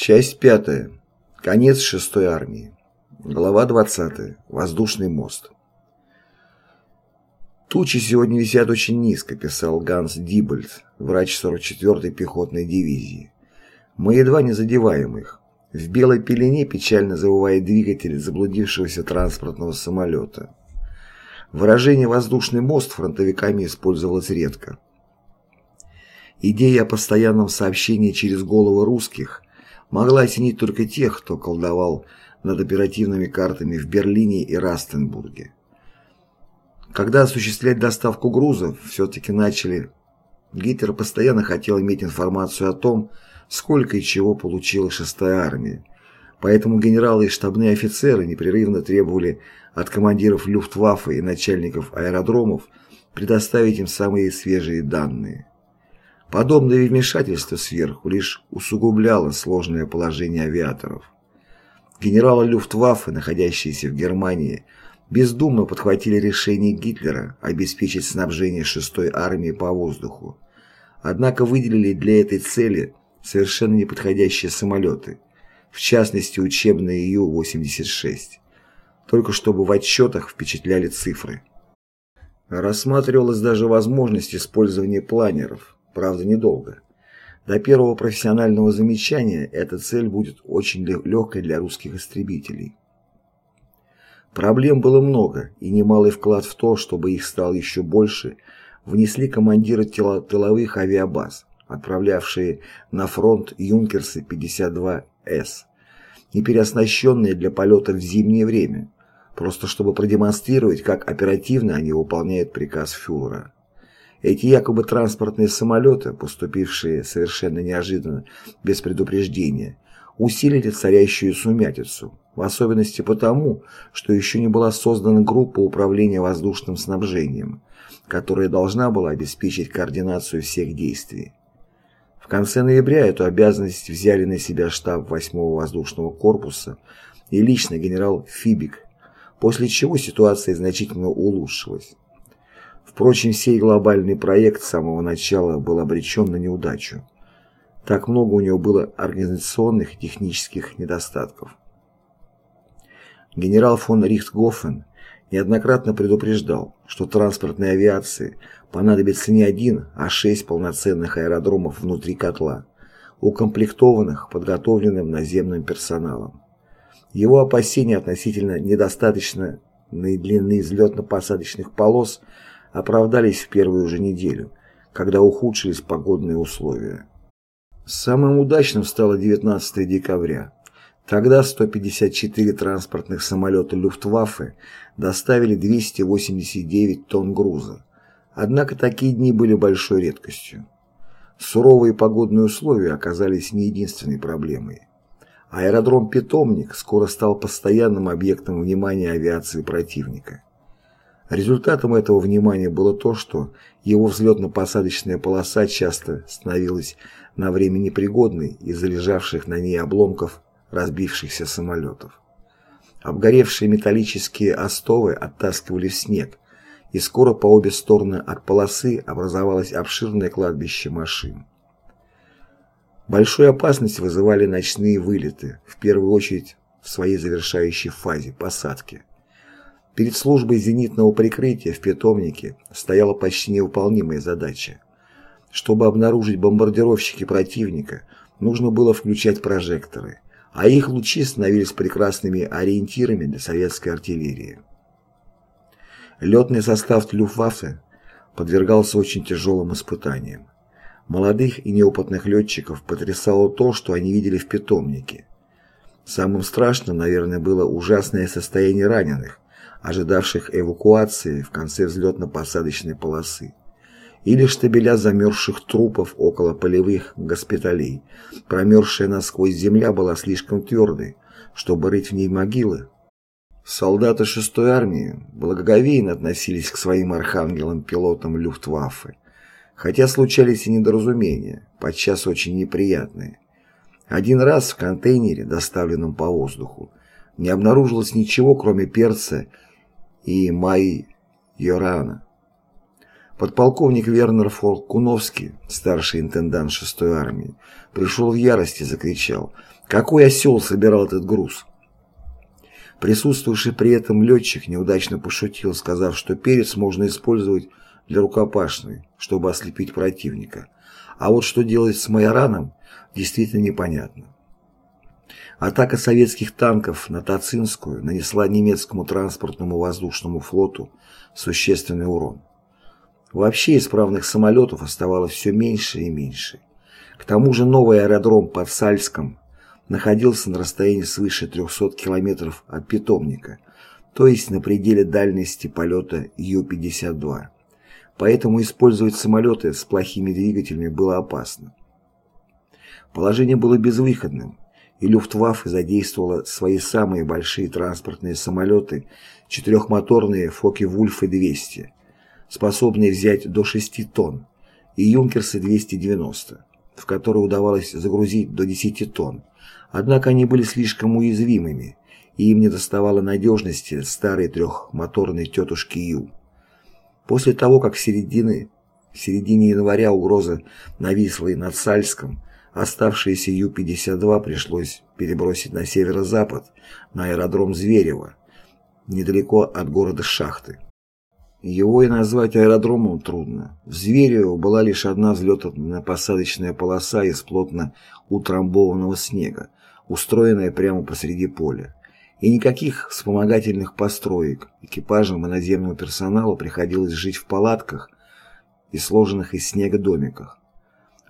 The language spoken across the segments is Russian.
Часть пятая. Конец шестой армии. Глава 20. Воздушный мост. «Тучи сегодня висят очень низко», — писал Ганс Дибольд, врач 44-й пехотной дивизии. «Мы едва не задеваем их. В белой пелене печально завывает двигатель заблудившегося транспортного самолета. Выражение «воздушный мост» фронтовиками использовалось редко. Идея о постоянном сообщении через головы русских могла осенить только тех, кто колдовал над оперативными картами в Берлине и Растенбурге. Когда осуществлять доставку грузов все-таки начали, Гитлер постоянно хотел иметь информацию о том, сколько и чего получила шестая армия. Поэтому генералы и штабные офицеры непрерывно требовали от командиров Люфтваффе и начальников аэродромов предоставить им самые свежие данные. Подобное вмешательство сверху лишь усугубляло сложное положение авиаторов. Генералы Люфтваффе, находящиеся в Германии, бездумно подхватили решение Гитлера обеспечить снабжение 6-й армии по воздуху. Однако выделили для этой цели совершенно неподходящие самолеты, в частности учебные Ю-86, только чтобы в отчетах впечатляли цифры. Рассматривалась даже возможность использования планеров, правда недолго. До первого профессионального замечания эта цель будет очень легкой для русских истребителей. Проблем было много, и немалый вклад в то, чтобы их стало еще больше, внесли командиры тыловых авиабаз, отправлявшие на фронт Юнкерсы 52С, не переоснащенные для полета в зимнее время, просто чтобы продемонстрировать, как оперативно они выполняют приказ фюрера. Эти якобы транспортные самолеты, поступившие совершенно неожиданно, без предупреждения, усилили царящую сумятицу, в особенности потому, что еще не была создана группа управления воздушным снабжением, которая должна была обеспечить координацию всех действий. В конце ноября эту обязанность взяли на себя штаб 8-го воздушного корпуса и лично генерал Фибик, после чего ситуация значительно улучшилась. Впрочем, сей глобальный проект с самого начала был обречен на неудачу. Так много у него было организационных и технических недостатков. Генерал фон Рихтгофен неоднократно предупреждал, что транспортной авиации понадобится не один, а шесть полноценных аэродромов внутри котла, укомплектованных подготовленным наземным персоналом. Его опасения относительно недостаточной длины взлетно-посадочных полос – оправдались в первую же неделю, когда ухудшились погодные условия. Самым удачным стало 19 декабря. Тогда 154 транспортных самолета Люфтваффе доставили 289 тонн груза. Однако такие дни были большой редкостью. Суровые погодные условия оказались не единственной проблемой. Аэродром «Питомник» скоро стал постоянным объектом внимания авиации противника. Результатом этого внимания было то, что его взлетно-посадочная полоса часто становилась на время непригодной из-за лежавших на ней обломков разбившихся самолетов. Обгоревшие металлические остовы оттаскивали в снег, и скоро по обе стороны от полосы образовалось обширное кладбище машин. Большую опасность вызывали ночные вылеты, в первую очередь в своей завершающей фазе посадки. Перед службой зенитного прикрытия в питомнике стояла почти невыполнимая задача. Чтобы обнаружить бомбардировщики противника, нужно было включать прожекторы, а их лучи становились прекрасными ориентирами для советской артиллерии. Летный состав Люфтваффе подвергался очень тяжелым испытаниям. Молодых и неопытных летчиков потрясало то, что они видели в питомнике. Самым страшным, наверное, было ужасное состояние раненых, ожидавших эвакуации в конце взлетно-посадочной полосы, или штабеля замерзших трупов около полевых госпиталей. Промерзшая насквозь земля была слишком твердой, чтобы рыть в ней могилы. Солдаты 6-й армии благоговейно относились к своим архангелам-пилотам Люфтваффе, хотя случались и недоразумения, подчас очень неприятные. Один раз в контейнере, доставленном по воздуху, не обнаружилось ничего, кроме перца и Май Йорана. Подполковник Вернер Фолкуновский, старший интендант 6-й армии, пришел в ярость и закричал «Какой осел собирал этот груз?» Присутствовавший при этом летчик неудачно пошутил, сказав, что перец можно использовать для рукопашной, чтобы ослепить противника. А вот что делать с майораном, действительно непонятно. Атака советских танков на Тацинскую нанесла немецкому транспортному воздушному флоту существенный урон. Вообще исправных самолетов оставалось все меньше и меньше. К тому же новый аэродром под Сальском находился на расстоянии свыше 300 километров от питомника, то есть на пределе дальности полета Ю-52. Поэтому использовать самолеты с плохими двигателями было опасно. Положение было безвыходным, и Люфтваффе задействовала свои самые большие транспортные самолеты, четырехмоторные Фоке-Вульфы-200, способные взять до 6 тонн, и Юнкерсы-290, в которые удавалось загрузить до 10 тонн, Однако они были слишком уязвимыми, и им не доставало надежности старой трехмоторной тетушки Ю. После того, как в середине, в середине января угроза нависла и над Сальском, оставшиеся Ю-52 пришлось перебросить на северо-запад, на аэродром Зверево, недалеко от города Шахты. Его и назвать аэродромом трудно. В Зверево была лишь одна взлетно-посадочная полоса из плотно утрамбованного снега, устроенная прямо посреди поля. И никаких вспомогательных построек. Экипажам и наземному персоналу приходилось жить в палатках и сложенных из снега домиках.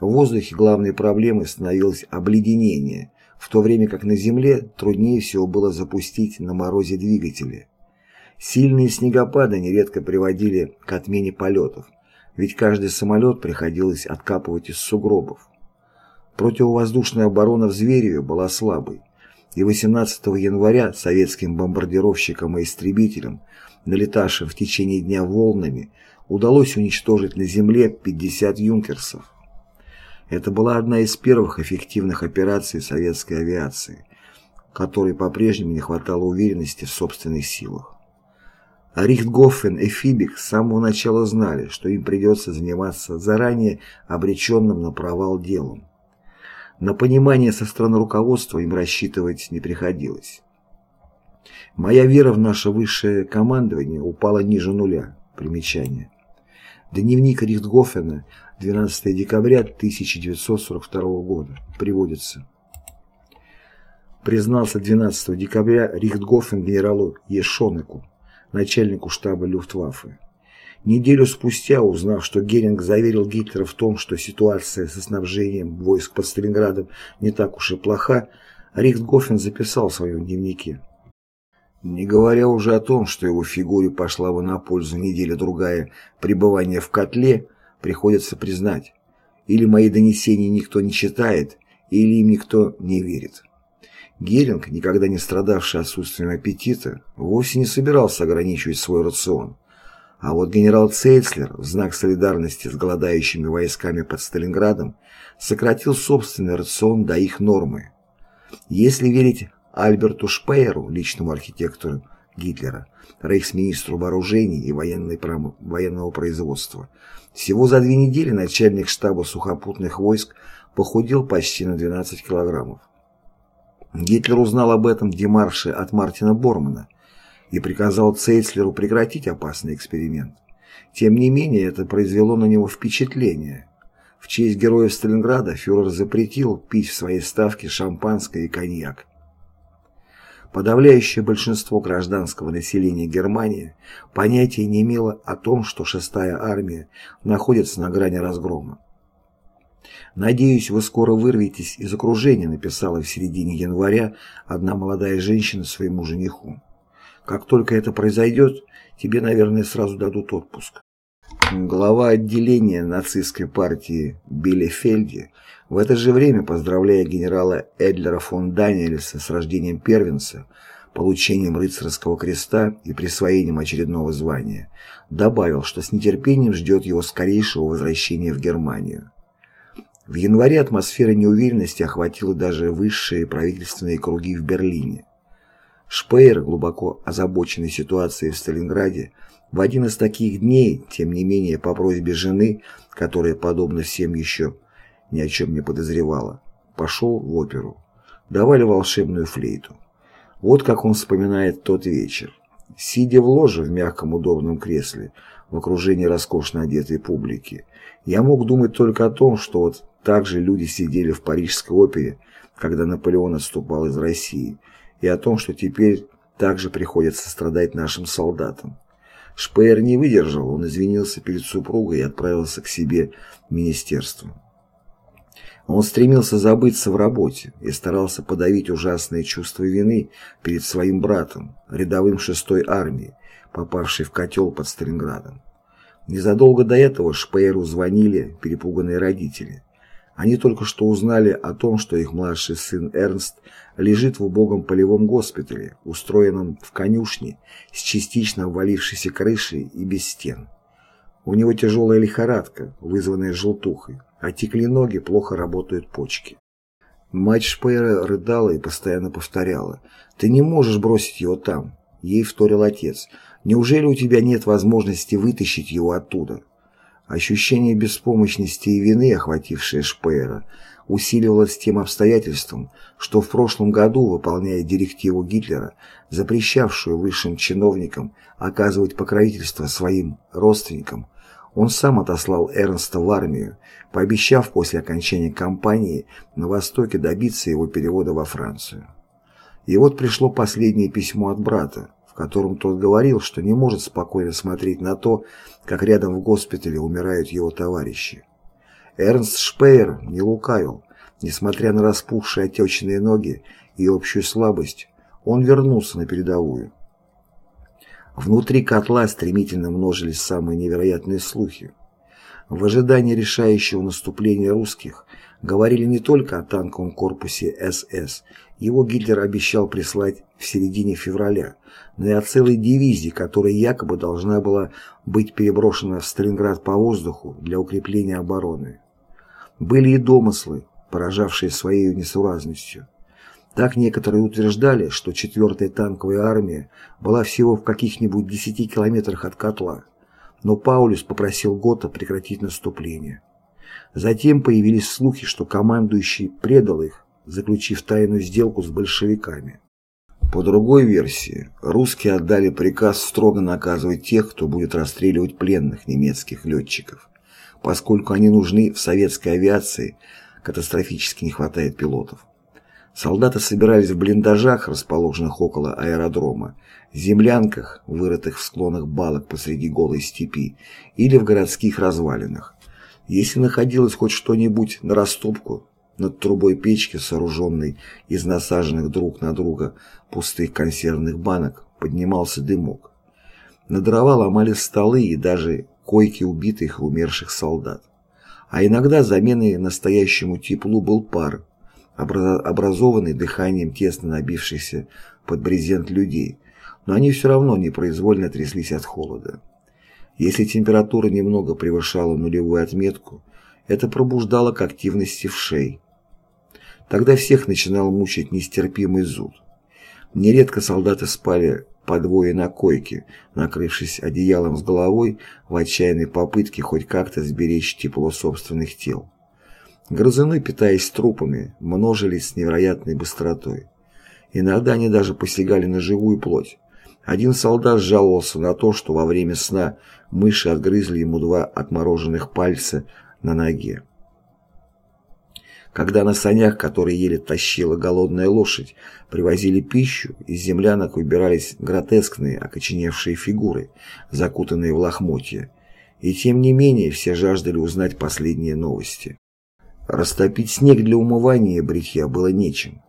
В воздухе главной проблемой становилось обледенение, в то время как на земле труднее всего было запустить на морозе двигатели. Сильные снегопады нередко приводили к отмене полетов, ведь каждый самолет приходилось откапывать из сугробов. Противовоздушная оборона в Звереве была слабой, и 18 января советским бомбардировщикам и истребителям, налетавшим в течение дня волнами, удалось уничтожить на земле 50 юнкерсов. Это была одна из первых эффективных операций советской авиации, которой по-прежнему не хватало уверенности в собственных силах. А Рихтгофен и Фибик с самого начала знали, что им придется заниматься заранее обреченным на провал делом. На понимание со стороны руководства им рассчитывать не приходилось. Моя вера в наше высшее командование упала ниже нуля. Примечание. Дневник Рихтгофена, 12 декабря 1942 года. Приводится. Признался 12 декабря Рихтгофен генералу Ешонеку, начальнику штаба Люфтваффе. Неделю спустя, узнав, что Геринг заверил Гитлера в том, что ситуация со снабжением войск под Сталинградом не так уж и плоха, Рихтгофен записал в своем дневнике. Не говоря уже о том, что его фигуре пошла бы на пользу неделя-другая пребывания в котле, приходится признать, или мои донесения никто не читает, или им никто не верит. Геринг, никогда не страдавший отсутствием аппетита, вовсе не собирался ограничивать свой рацион. А вот генерал Цейцлер в знак солидарности с голодающими войсками под Сталинградом сократил собственный рацион до их нормы. Если верить Альберту Шпейеру, личному архитектору Гитлера, рейхсминистру вооружений и пром... военного производства, всего за две недели начальник штаба сухопутных войск похудел почти на 12 килограммов. Гитлер узнал об этом демарше от Мартина Бормана и приказал Цейцлеру прекратить опасный эксперимент. Тем не менее, это произвело на него впечатление. В честь героев Сталинграда фюрер запретил пить в своей ставке шампанское и коньяк. Подавляющее большинство гражданского населения Германии понятия не имело о том, что шестая армия находится на грани разгрома. «Надеюсь, вы скоро вырветесь из окружения», написала в середине января одна молодая женщина своему жениху. Как только это произойдет, тебе, наверное, сразу дадут отпуск. Глава отделения нацистской партии Билефельде в это же время, поздравляя генерала Эдлера фон Даниэльса с рождением первенца, получением рыцарского креста и присвоением очередного звания, добавил, что с нетерпением ждет его скорейшего возвращения в Германию. В январе атмосфера неуверенности охватила даже высшие правительственные круги в Берлине. Шпеер, глубоко озабоченный ситуацией в Сталинграде, В один из таких дней, тем не менее, по просьбе жены, которая, подобно всем еще, ни о чем не подозревала, пошел в оперу. Давали волшебную флейту. Вот как он вспоминает тот вечер. Сидя в ложе в мягком удобном кресле, в окружении роскошно одетой публики, я мог думать только о том, что вот так же люди сидели в Парижской опере, когда Наполеон отступал из России, и о том, что теперь также приходится страдать нашим солдатам. Шпеер не выдержал, он извинился перед супругой и отправился к себе в министерство. Он стремился забыться в работе и старался подавить ужасное чувство вины перед своим братом, рядовым шестой армии, попавшей в котел под Сталинградом. Незадолго до этого Шпееру звонили перепуганные родители. Они только что узнали о том, что их младший сын Эрнст лежит в убогом полевом госпитале, устроенном в конюшне, с частично обвалившейся крышей и без стен. У него тяжелая лихорадка, вызванная желтухой, отекли ноги, плохо работают почки. Мать Шпейра рыдала и постоянно повторяла «Ты не можешь бросить его там». Ей вторил отец «Неужели у тебя нет возможности вытащить его оттуда?» Ощущение беспомощности и вины, охватившее Шпеера, усиливалось тем обстоятельством, что в прошлом году, выполняя директиву Гитлера, запрещавшую высшим чиновникам оказывать покровительство своим родственникам, он сам отослал Эрнста в армию, пообещав после окончания кампании на Востоке добиться его перевода во Францию. И вот пришло последнее письмо от брата, котором тот говорил, что не может спокойно смотреть на то, как рядом в госпитале умирают его товарищи. Эрнст Шпеер не лукавил. Несмотря на распухшие отечные ноги и общую слабость, он вернулся на передовую. Внутри котла стремительно множились самые невероятные слухи. В ожидании решающего наступления русских говорили не только о танковом корпусе СС, его Гитлер обещал прислать в середине февраля, но и о целой дивизии, которая якобы должна была быть переброшена в Сталинград по воздуху для укрепления обороны. Были и домыслы, поражавшие своей несуразностью. Так некоторые утверждали, что 4-я танковая армия была всего в каких-нибудь 10 километрах от котла, но Паулюс попросил Гота прекратить наступление. Затем появились слухи, что командующий предал их, заключив тайную сделку с большевиками. По другой версии, русские отдали приказ строго наказывать тех, кто будет расстреливать пленных немецких летчиков, поскольку они нужны в советской авиации, катастрофически не хватает пилотов. Солдаты собирались в блиндажах, расположенных около аэродрома, землянках, вырытых в склонах балок посреди голой степи, или в городских развалинах. Если находилось хоть что-нибудь на растопку, над трубой печки, сооруженной из насаженных друг на друга пустых консервных банок, поднимался дымок. На дрова ломали столы и даже койки убитых и умерших солдат. А иногда заменой настоящему теплу был пар, образованный дыханием тесно набившихся под брезент людей, но они все равно непроизвольно тряслись от холода. Если температура немного превышала нулевую отметку, это пробуждало к активности в шее. Тогда всех начинал мучить нестерпимый зуд. Нередко солдаты спали по двое на койке, накрывшись одеялом с головой в отчаянной попытке хоть как-то сберечь тепло собственных тел. Грызуны, питаясь трупами, множились с невероятной быстротой. Иногда они даже посягали на живую плоть. Один солдат жаловался на то, что во время сна мыши отгрызли ему два отмороженных пальца на ноге. Когда на санях, которые еле тащила голодная лошадь, привозили пищу, из землянок выбирались гротескные, окоченевшие фигуры, закутанные в лохмотья. И тем не менее все жаждали узнать последние новости. Растопить снег для умывания и бритья было нечем.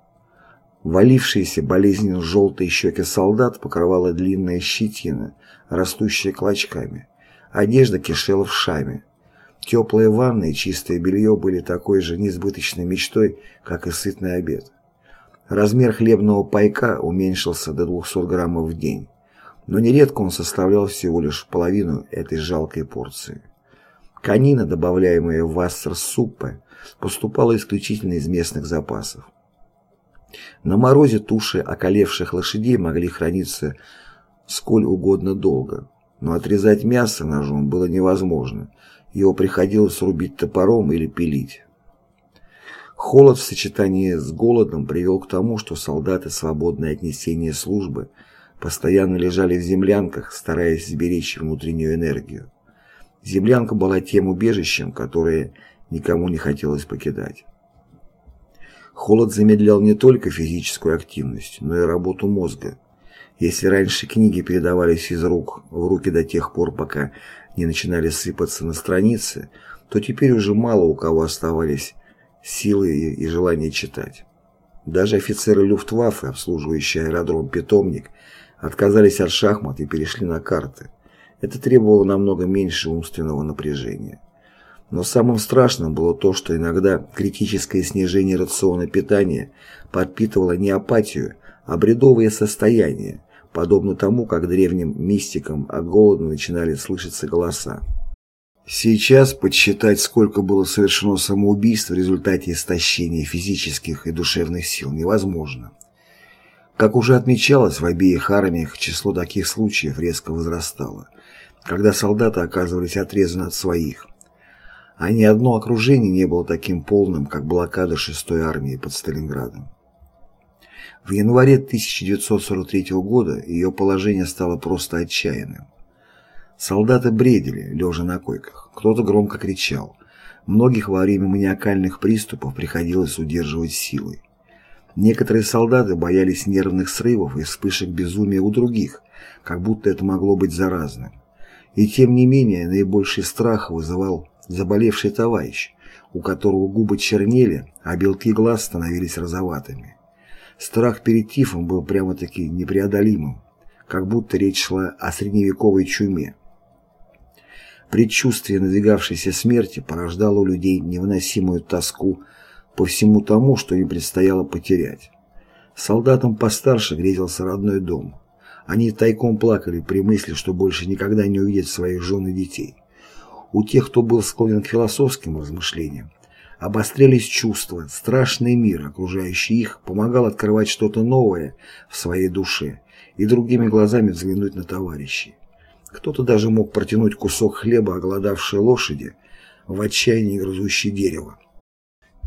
Валившиеся болезненно желтые щеки солдат покрывала длинная щетина, растущая клочками. Одежда кишела в шаме. Теплые ванны и чистое белье были такой же несбыточной мечтой, как и сытный обед. Размер хлебного пайка уменьшился до 200 граммов в день, но нередко он составлял всего лишь половину этой жалкой порции. Конина, добавляемая в вассер-суппы, поступала исключительно из местных запасов. На морозе туши околевших лошадей могли храниться сколь угодно долго. но отрезать мясо ножом было невозможно, его приходилось рубить топором или пилить. Холод в сочетании с голодом привел к тому, что солдаты, свободные от несения службы, постоянно лежали в землянках, стараясь сберечь внутреннюю энергию. Землянка была тем убежищем, которое никому не хотелось покидать. Холод замедлял не только физическую активность, но и работу мозга. Если раньше книги передавались из рук в руки до тех пор, пока не начинали сыпаться на страницы, то теперь уже мало у кого оставались силы и желание читать. Даже офицеры Люфтваффе, обслуживающие аэродром «Питомник», отказались от шахмат и перешли на карты. Это требовало намного меньше умственного напряжения. Но самым страшным было то, что иногда критическое снижение рациона питания подпитывало не апатию, а бредовые состояния, подобно тому, как древним мистикам от голода начинали слышаться голоса. Сейчас подсчитать, сколько было совершено самоубийств в результате истощения физических и душевных сил, невозможно. Как уже отмечалось, в обеих армиях число таких случаев резко возрастало, когда солдаты оказывались отрезаны от своих, а ни одно окружение не было таким полным, как блокада 6-й армии под Сталинградом. В январе 1943 года ее положение стало просто отчаянным. Солдаты бредили, лежа на койках. Кто-то громко кричал. Многих во время маниакальных приступов приходилось удерживать силой. Некоторые солдаты боялись нервных срывов и вспышек безумия у других, как будто это могло быть заразным. И тем не менее наибольший страх вызывал заболевший товарищ, у которого губы чернели, а белки глаз становились розоватыми. Страх перед тифом был прямо-таки непреодолимым, как будто речь шла о средневековой чуме. Предчувствие надвигавшейся смерти порождало у людей невыносимую тоску по всему тому, что им предстояло потерять. Солдатам постарше грезился родной дом. Они тайком плакали при мысли, что больше никогда не увидят своих жен и детей. У тех, кто был склонен к философским размышлениям, обострялись чувства, страшный мир, окружающий их, помогал открывать что-то новое в своей душе и другими глазами взглянуть на товарищей. Кто-то даже мог протянуть кусок хлеба оголодавшей лошади, в отчаянии грызущей дерево.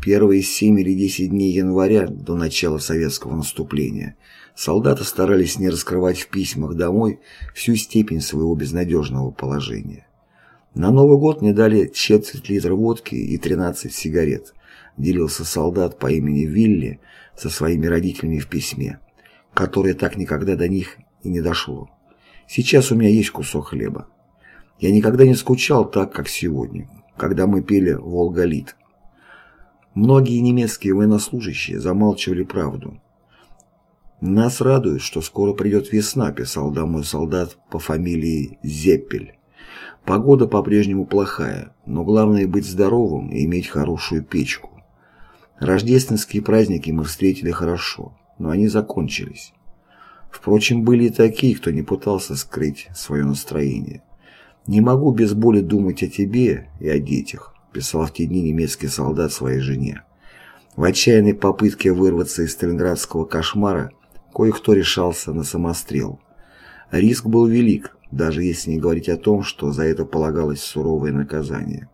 Первые семь или десять дней января, до начала советского наступления, солдаты старались не раскрывать в письмах домой всю степень своего безнадежного положения. На Новый год мне дали четверть литра водки и 13 сигарет, делился солдат по имени Вилли со своими родителями в письме, которое так никогда до них и не дошло. Сейчас у меня есть кусок хлеба. Я никогда не скучал так, как сегодня, когда мы пели «Волголит». Многие немецкие военнослужащие замалчивали правду. «Нас радует, что скоро придет весна», – писал домой солдат по фамилии Зеппель. Погода по-прежнему плохая, но главное быть здоровым и иметь хорошую печку. Рождественские праздники мы встретили хорошо, но они закончились. Впрочем, были и такие, кто не пытался скрыть свое настроение. «Не могу без боли думать о тебе и о детях», писал в те дни немецкий солдат своей жене. В отчаянной попытке вырваться из сталинградского кошмара кое-кто решался на самострел. Риск был велик, даже если не говорить о том, что за это полагалось суровое наказание.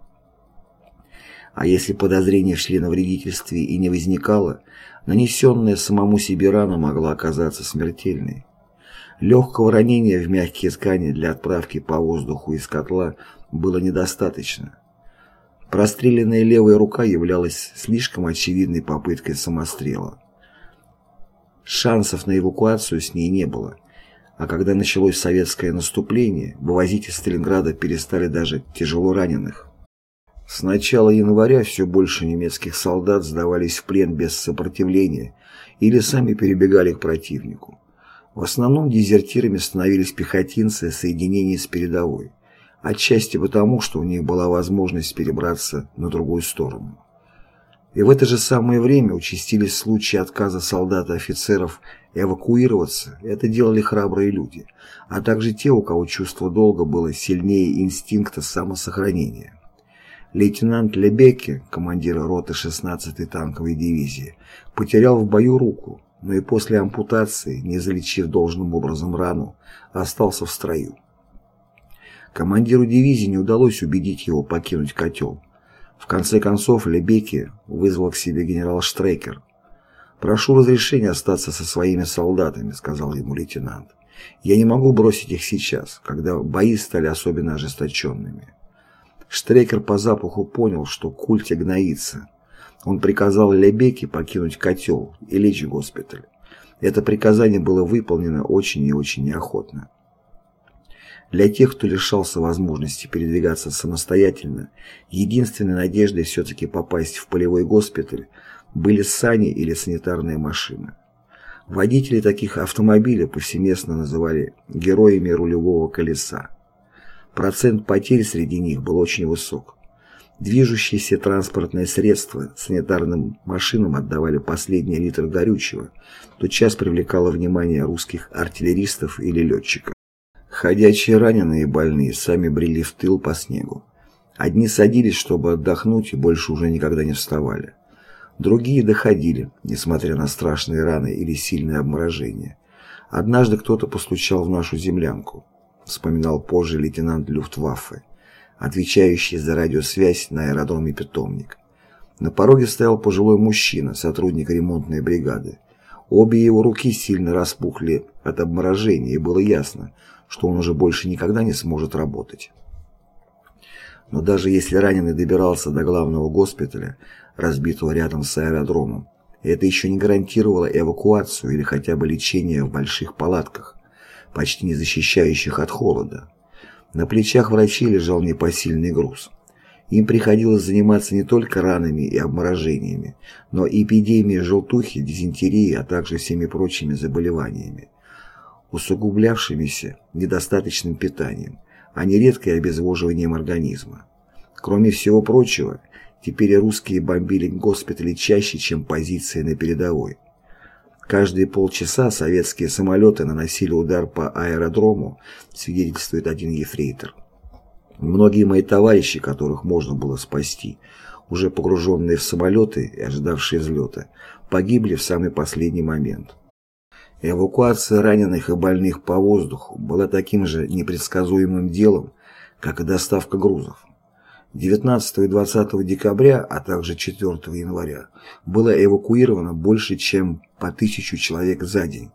А если подозрение в членовредительстве и не возникало, нанесенная самому себе рана могла оказаться смертельной. Легкого ранения в мягкие ткани для отправки по воздуху из котла было недостаточно. Простреленная левая рука являлась слишком очевидной попыткой самострела. Шансов на эвакуацию с ней не было – а когда началось советское наступление, вывозить из Сталинграда перестали даже тяжело раненых. С начала января все больше немецких солдат сдавались в плен без сопротивления или сами перебегали к противнику. В основном дезертирами становились пехотинцы соединений с передовой, отчасти потому, что у них была возможность перебраться на другую сторону. И в это же самое время участились случаи отказа солдат и офицеров эвакуироваться. Это делали храбрые люди, а также те, у кого чувство долга было сильнее инстинкта самосохранения. Лейтенант Лебеке, командир роты 16-й танковой дивизии, потерял в бою руку, но и после ампутации, не залечив должным образом рану, остался в строю. Командиру дивизии не удалось убедить его покинуть котел. В конце концов Лебеки вызвал к себе генерал Штрейкер. «Прошу разрешения остаться со своими солдатами», — сказал ему лейтенант. «Я не могу бросить их сейчас, когда бои стали особенно ожесточенными». Штрейкер по запаху понял, что культе гноится. Он приказал Лебеке покинуть котел и лечь в госпиталь. Это приказание было выполнено очень и очень неохотно. Для тех, кто лишался возможности передвигаться самостоятельно, единственной надеждой все-таки попасть в полевой госпиталь были сани или санитарная машина. Водители таких автомобилей повсеместно называли героями рулевого колеса. Процент потерь среди них был очень высок. Движущиеся транспортные средства санитарным машинам отдавали последний литр горючего, тотчас привлекало внимание русских артиллеристов или летчиков. Ходячие раненые и больные сами брели в тыл по снегу. Одни садились, чтобы отдохнуть, и больше уже никогда не вставали. Другие доходили, несмотря на страшные раны или сильное обморожение. Однажды кто-то постучал в нашу землянку, вспоминал позже лейтенант Люфтваффе, отвечающий за радиосвязь на аэродроме «Питомник». На пороге стоял пожилой мужчина, сотрудник ремонтной бригады. Обе его руки сильно распухли от обморожения, и было ясно, что он уже больше никогда не сможет работать. Но даже если раненый добирался до главного госпиталя, разбитого рядом с аэродромом, это еще не гарантировало эвакуацию или хотя бы лечение в больших палатках, почти не защищающих от холода. На плечах врачей лежал непосильный груз. Им приходилось заниматься не только ранами и обморожениями, но и эпидемией желтухи, дизентерии, а также всеми прочими заболеваниями усугублявшимися недостаточным питанием, а нередко и обезвоживанием организма. Кроме всего прочего, теперь русские бомбили госпитали чаще, чем позиции на передовой. Каждые полчаса советские самолеты наносили удар по аэродрому, свидетельствует один ефрейтор. Многие мои товарищи, которых можно было спасти, уже погруженные в самолеты и ожидавшие взлета, погибли в самый последний момент. Эвакуация раненых и больных по воздуху была таким же непредсказуемым делом, как и доставка грузов. 19 и 20 декабря, а также 4 января было эвакуировано больше, чем по тысячу человек за день.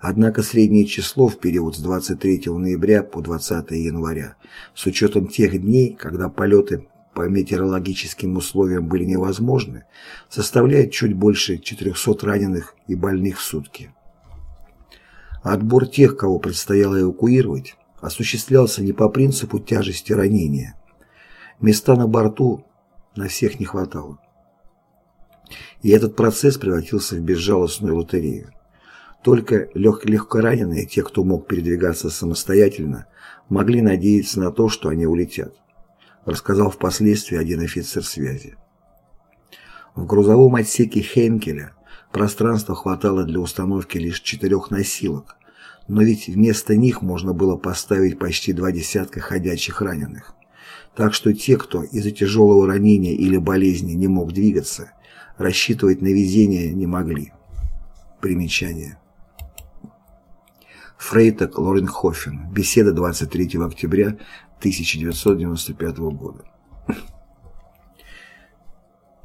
Однако среднее число в период с 23 ноября по 20 января, с учетом тех дней, когда полеты по метеорологическим условиям были невозможны, составляет чуть больше 400 раненых и больных в сутки. Отбор тех, кого предстояло эвакуировать, осуществлялся не по принципу тяжести ранения. Места на борту на всех не хватало. И этот процесс превратился в безжалостную лотерею. Только лег легкораненые, те, кто мог передвигаться самостоятельно, могли надеяться на то, что они улетят, рассказал впоследствии один офицер связи. В грузовом отсеке Хейнкеля пространства хватало для установки лишь четырех носилок, но ведь вместо них можно было поставить почти два десятка ходячих раненых. Так что те, кто из-за тяжелого ранения или болезни не мог двигаться, рассчитывать на везение не могли. Примечание. Фрейтак Лоренхофен. Беседа 23 октября 1995 года.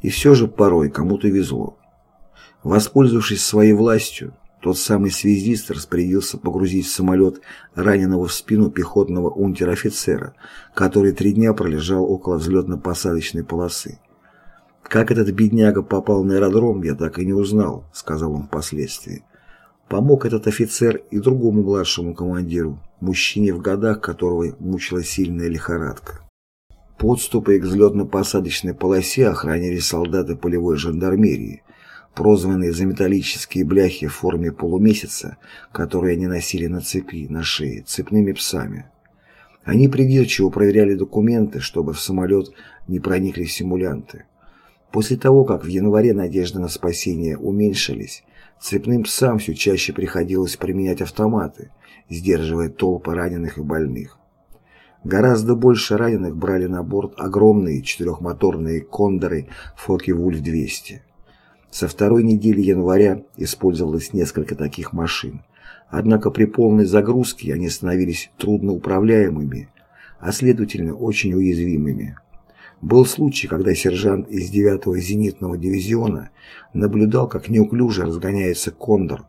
И все же порой кому-то везло. Воспользовавшись своей властью, тот самый связист распорядился погрузить в самолет раненого в спину пехотного унтер-офицера, который три дня пролежал около взлетно-посадочной полосы. «Как этот бедняга попал на аэродром, я так и не узнал», — сказал он впоследствии. Помог этот офицер и другому младшему командиру, мужчине в годах, которого мучила сильная лихорадка. Подступы к взлетно-посадочной полосе охраняли солдаты полевой жандармерии, прозванные за металлические бляхи в форме полумесяца, которые они носили на цепи, на шее, цепными псами. Они придирчиво проверяли документы, чтобы в самолет не проникли симулянты. После того, как в январе надежды на спасение уменьшились, цепным псам все чаще приходилось применять автоматы, сдерживая толпы раненых и больных. Гораздо больше раненых брали на борт огромные четырехмоторные кондоры Фоки-Вульф-200. Со второй недели января использовалось несколько таких машин. Однако при полной загрузке они становились трудноуправляемыми, а следовательно очень уязвимыми. Был случай, когда сержант из 9-го зенитного дивизиона наблюдал, как неуклюже разгоняется кондор,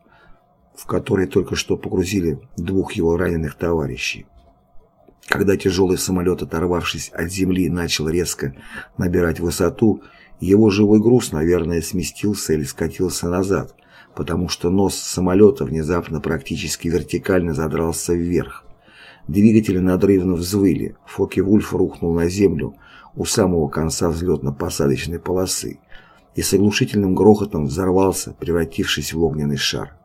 в который только что погрузили двух его раненых товарищей. Когда тяжелый самолет, оторвавшись от земли, начал резко набирать высоту, его живой груз, наверное, сместился или скатился назад, потому что нос самолета внезапно практически вертикально задрался вверх. Двигатели надрывно взвыли, Фоке-Вульф рухнул на землю у самого конца взлетно-посадочной полосы и с оглушительным грохотом взорвался, превратившись в огненный шар.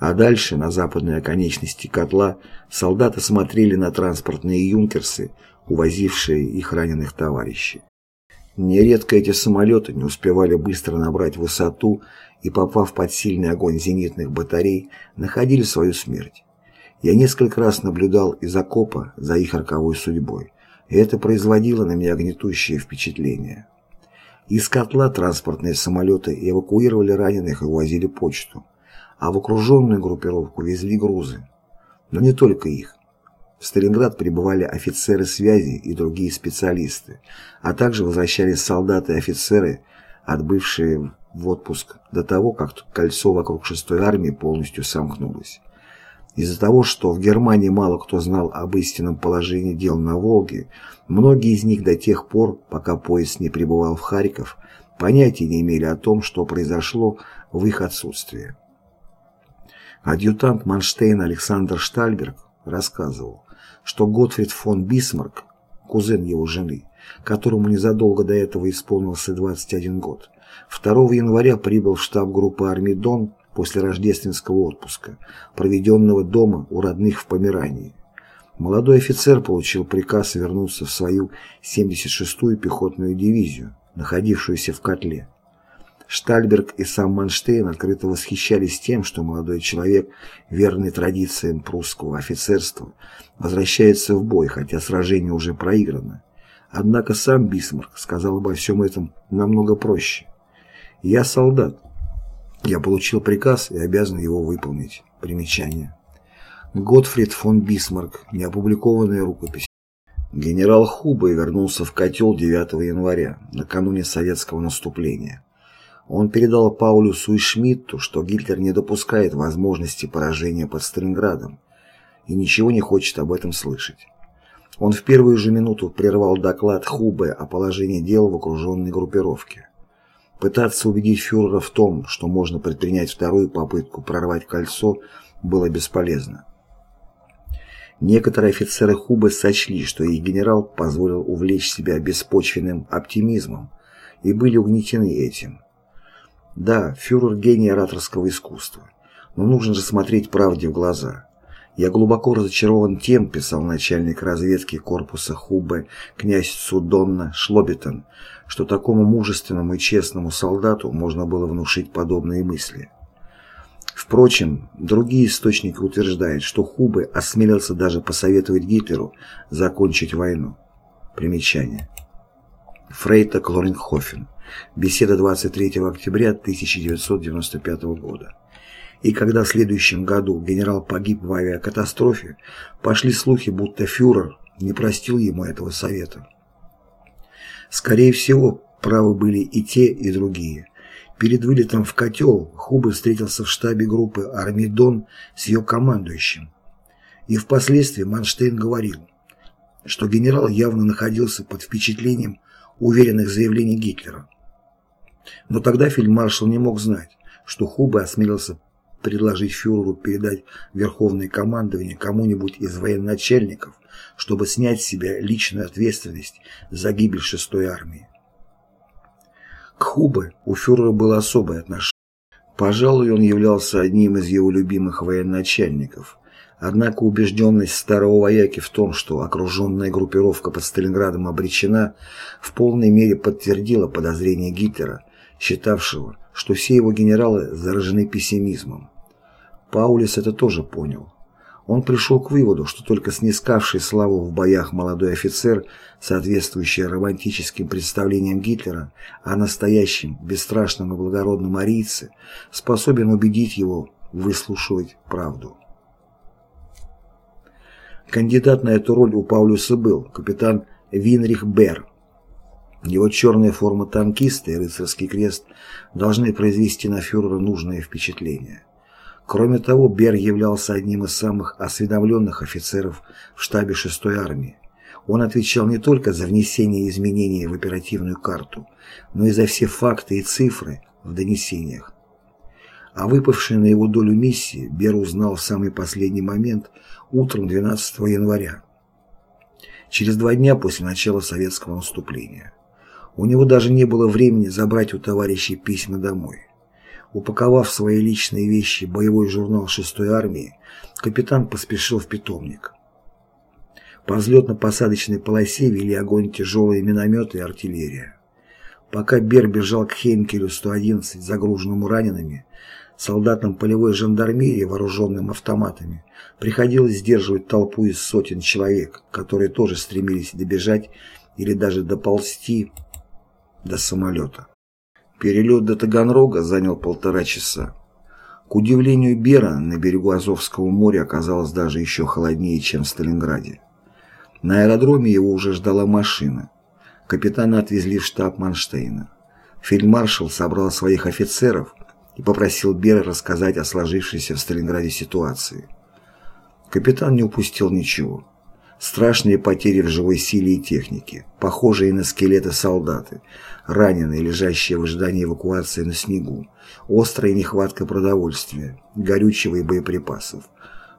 А дальше, на западной оконечности котла, солдаты смотрели на транспортные юнкерсы, увозившие их раненых товарищей. Нередко эти самолеты не успевали быстро набрать высоту и, попав под сильный огонь зенитных батарей, находили свою смерть. Я несколько раз наблюдал из окопа за их роковой судьбой, и это производило на меня гнетущее впечатление. Из котла транспортные самолеты эвакуировали раненых и увозили почту а в окруженную группировку везли грузы. Но не только их. В Сталинград прибывали офицеры связи и другие специалисты, а также возвращались солдаты и офицеры, отбывшие в отпуск до того, как кольцо вокруг 6-й армии полностью сомкнулось. Из-за того, что в Германии мало кто знал об истинном положении дел на Волге, многие из них до тех пор, пока поезд не прибывал в Харьков, понятия не имели о том, что произошло в их отсутствие. Адъютант Манштейна Александр Штальберг рассказывал, что Готфрид фон Бисмарк, кузен его жены, которому незадолго до этого исполнился 21 год, 2 января прибыл в штаб группы армии Дон после рождественского отпуска, проведенного дома у родных в Померании. Молодой офицер получил приказ вернуться в свою 76-ю пехотную дивизию, находившуюся в котле. Штальберг и сам Манштейн открыто восхищались тем, что молодой человек, верный традициям прусского офицерства, возвращается в бой, хотя сражение уже проиграно. Однако сам Бисмарк сказал обо всем этом намного проще. «Я солдат. Я получил приказ и обязан его выполнить». Примечание. Готфрид фон Бисмарк. Неопубликованная рукопись. Генерал Хубе вернулся в котел 9 января, накануне советского наступления. Он передал Паулюсу и Шмидту, что Гитлер не допускает возможности поражения под Сталинградом и ничего не хочет об этом слышать. Он в первую же минуту прервал доклад Хубе о положении дел в окруженной группировке. Пытаться убедить фюрера в том, что можно предпринять вторую попытку прорвать кольцо, было бесполезно. Некоторые офицеры Хубе сочли, что их генерал позволил увлечь себя беспочвенным оптимизмом и были угнетены этим. Да, фюрер гений ораторского искусства. Но нужно же смотреть правде в глаза. Я глубоко разочарован тем, писал начальник разведки корпуса Хубе князь Судонна Шлобитон, что такому мужественному и честному солдату можно было внушить подобные мысли. Впрочем, другие источники утверждают, что Хубе осмелился даже посоветовать Гитлеру закончить войну. Примечание. Фрейта Клоренхофен. Беседа 23 октября 1995 года. И когда в следующем году генерал погиб в авиакатастрофе, пошли слухи, будто фюрер не простил ему этого совета. Скорее всего, правы были и те, и другие. Перед вылетом в котел Хубы встретился в штабе группы «Армидон» с ее командующим. И впоследствии Манштейн говорил, что генерал явно находился под впечатлением уверенных заявлений Гитлера. Но тогда фельдмаршал не мог знать, что Хубе осмелился предложить фюреру передать верховное командование кому-нибудь из военачальников, чтобы снять с себя личную ответственность за гибель шестой армии. К Хубе у фюрера было особое отношение. Пожалуй, он являлся одним из его любимых военачальников. Однако убежденность старого вояки в том, что окруженная группировка под Сталинградом обречена, в полной мере подтвердила подозрения Гитлера, считавшего, что все его генералы заражены пессимизмом. Паулис это тоже понял. Он пришел к выводу, что только снискавший славу в боях молодой офицер, соответствующий романтическим представлениям Гитлера о настоящем, бесстрашном и благородном арийце, способен убедить его выслушивать правду. Кандидат на эту роль у Паулюса был капитан Винрих Бер. Его черная форма танкиста и рыцарский крест должны произвести на фюрера нужное впечатление. Кроме того, Бер являлся одним из самых осведомленных офицеров в штабе 6-й армии. Он отвечал не только за внесение изменений в оперативную карту, но и за все факты и цифры в донесениях. О выпавшей на его долю миссии Бер узнал в самый последний момент утром 12 января, через два дня после начала советского наступления. У него даже не было времени забрать у товарищей письма домой. Упаковав свои личные вещи боевой журнал 6-й армии, капитан поспешил в питомник. По взлетно-посадочной полосе вели огонь тяжелые минометы и артиллерия. Пока Бер бежал к Хейнкелю 111, загруженному ранеными, солдатам полевой жандармерии, вооруженным автоматами, приходилось сдерживать толпу из сотен человек, которые тоже стремились добежать или даже доползти до самолета. Перелет до Таганрога занял полтора часа. К удивлению Бера, на берегу Азовского моря оказалось даже еще холоднее, чем в Сталинграде. На аэродроме его уже ждала машина. Капитана отвезли в штаб Манштейна. Фельдмаршал собрал своих офицеров и попросил Бера рассказать о сложившейся в Сталинграде ситуации. Капитан не упустил ничего. Страшные потери в живой силе и технике, похожие на скелеты солдаты, раненые, лежащие в ожидании эвакуации на снегу, острая нехватка продовольствия, горючего и боеприпасов.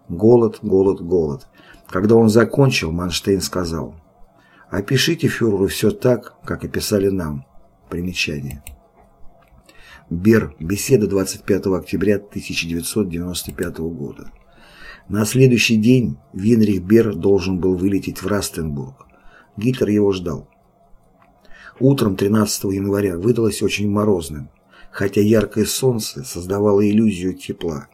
Голод, голод, голод. Когда он закончил, Манштейн сказал, «Опишите фюреру все так, как описали нам». Примечание. Бер. Беседа 25 октября 1995 года. На следующий день Винрих Бер должен был вылететь в Растенбург. Гитлер его ждал. Утром 13 января выдалось очень морозным, хотя яркое солнце создавало иллюзию тепла.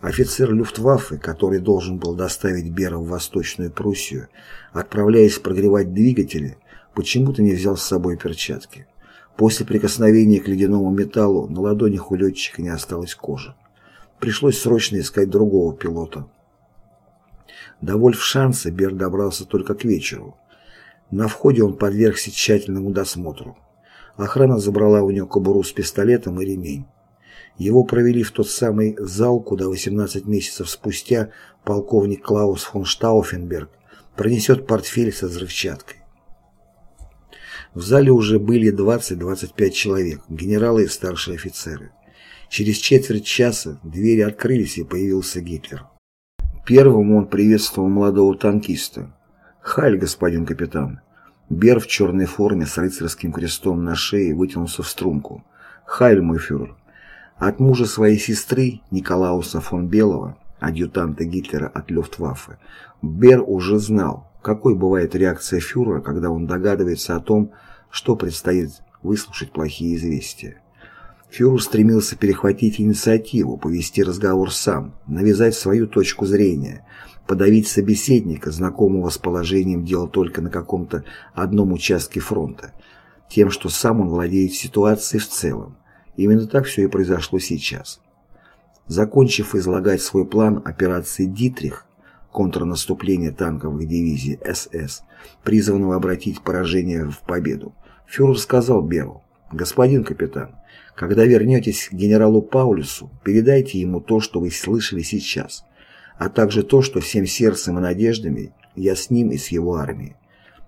Офицер Люфтваффе, который должен был доставить Бера в Восточную Пруссию, отправляясь прогревать двигатели, почему-то не взял с собой перчатки. После прикосновения к ледяному металлу на ладонях у летчика не осталось кожи. Пришлось срочно искать другого пилота. До Вольфшанса Бер добрался только к вечеру. На входе он подвергся тщательному досмотру. Охрана забрала у него кобуру с пистолетом и ремень. Его провели в тот самый зал, куда 18 месяцев спустя полковник Клаус фон Штауфенберг пронесет портфель со взрывчаткой. В зале уже были 20-25 человек, генералы и старшие офицеры. Через четверть часа двери открылись и появился Гитлер. Первым он приветствовал молодого танкиста. «Халь, господин капитан». Бер в черной форме с рыцарским крестом на шее вытянулся в струнку. «Хайль, мой фюрер». От мужа своей сестры, Николауса фон Белого, адъютанта Гитлера от Люфтваффе, Бер уже знал, какой бывает реакция фюрера, когда он догадывается о том, что предстоит выслушать плохие известия. Фюрер стремился перехватить инициативу, повести разговор сам, навязать свою точку зрения, подавить собеседника, знакомого с положением дел только на каком-то одном участке фронта, тем, что сам он владеет ситуацией в целом. Именно так все и произошло сейчас. Закончив излагать свой план операции «Дитрих», контрнаступления танковых дивизий СС, призванного обратить поражение в победу, фюрер сказал Беру, «Господин капитан, когда вернетесь к генералу Паулюсу, передайте ему то, что вы слышали сейчас, а также то, что всем сердцем и надеждами я с ним и с его армией».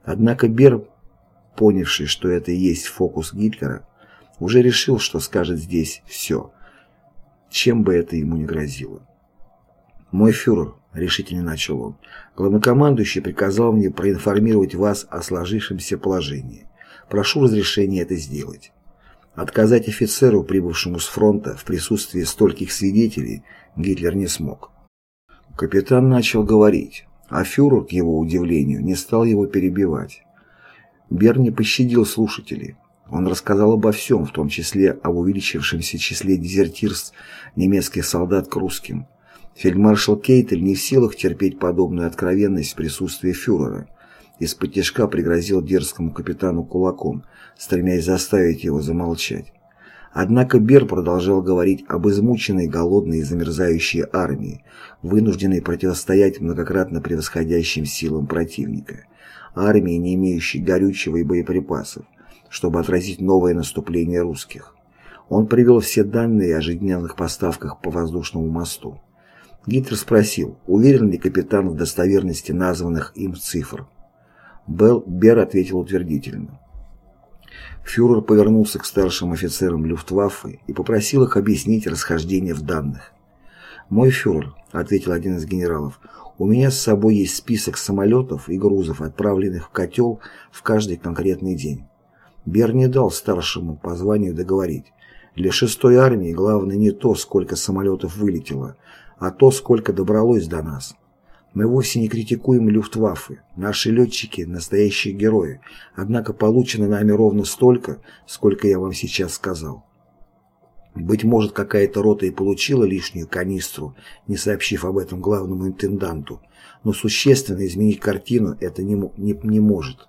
Однако Бер, понявший, что это и есть фокус Гитлера, уже решил, что скажет здесь все, чем бы это ему ни грозило. «Мой фюрер», — решительно начал он, — «главнокомандующий приказал мне проинформировать вас о сложившемся положении. Прошу разрешения это сделать». Отказать офицеру, прибывшему с фронта, в присутствии стольких свидетелей, Гитлер не смог. Капитан начал говорить, а фюрер, к его удивлению, не стал его перебивать. Бер не пощадил слушателей. Он рассказал обо всем, в том числе об увеличившемся числе дезертирств немецких солдат к русским. Фельдмаршал Кейтель не в силах терпеть подобную откровенность в присутствии фюрера. Из-под тяжка пригрозил дерзкому капитану кулаком, стремясь заставить его замолчать. Однако Бер продолжал говорить об измученной, голодной и замерзающей армии, вынужденной противостоять многократно превосходящим силам противника, армии, не имеющей горючего и боеприпасов, чтобы отразить новое наступление русских. Он привел все данные о ежедневных поставках по воздушному мосту. Гитлер спросил, уверен ли капитан в достоверности названных им цифр. Белл Бер ответил утвердительно. Фюрер повернулся к старшим офицерам Люфтваффе и попросил их объяснить расхождение в данных. «Мой фюрер», — ответил один из генералов, — «у меня с собой есть список самолетов и грузов, отправленных в котел в каждый конкретный день». Бер не дал старшему по званию договорить. Для шестой армии главное не то, сколько самолетов вылетело, а то, сколько добралось до нас. Мы вовсе не критикуем Люфтваффе. Наши летчики – настоящие герои. Однако получено нами ровно столько, сколько я вам сейчас сказал. Быть может, какая-то рота и получила лишнюю канистру, не сообщив об этом главному интенданту, но существенно изменить картину это не, не, не может.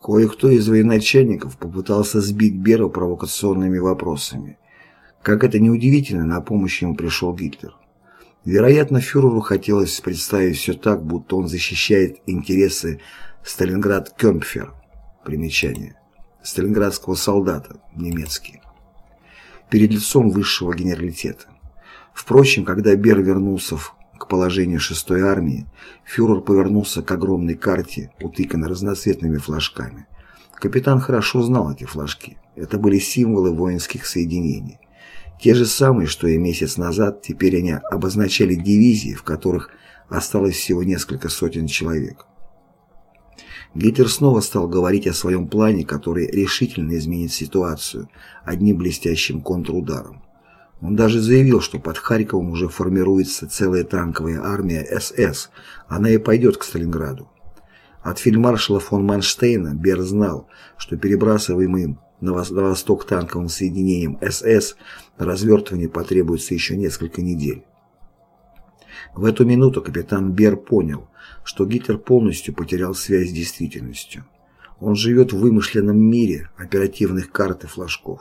Кое-кто из военачальников попытался сбить Бера провокационными вопросами. Как это неудивительно, на помощь ему пришел Гитлер. Вероятно, фюреру хотелось представить все так, будто он защищает интересы Сталинград-Кемпфер. Примечание. Сталинградского солдата, немецкий. Перед лицом высшего генералитета. Впрочем, когда Бер вернулся в, к положению шестой армии, фюрер повернулся к огромной карте, утыканной разноцветными флажками. Капитан хорошо знал эти флажки. Это были символы воинских соединений. Те же самые, что и месяц назад, теперь они обозначали дивизии, в которых осталось всего несколько сотен человек. Гитлер снова стал говорить о своем плане, который решительно изменит ситуацию одним блестящим контрударом. Он даже заявил, что под Харьковом уже формируется целая танковая армия СС, она и пойдет к Сталинграду. От фельдмаршала фон Манштейна Бер знал, что перебрасываемым на восток танковым соединением СС развертывание потребуется еще несколько недель. В эту минуту капитан Бер понял, что Гитлер полностью потерял связь с действительностью. Он живет в вымышленном мире оперативных карт и флажков.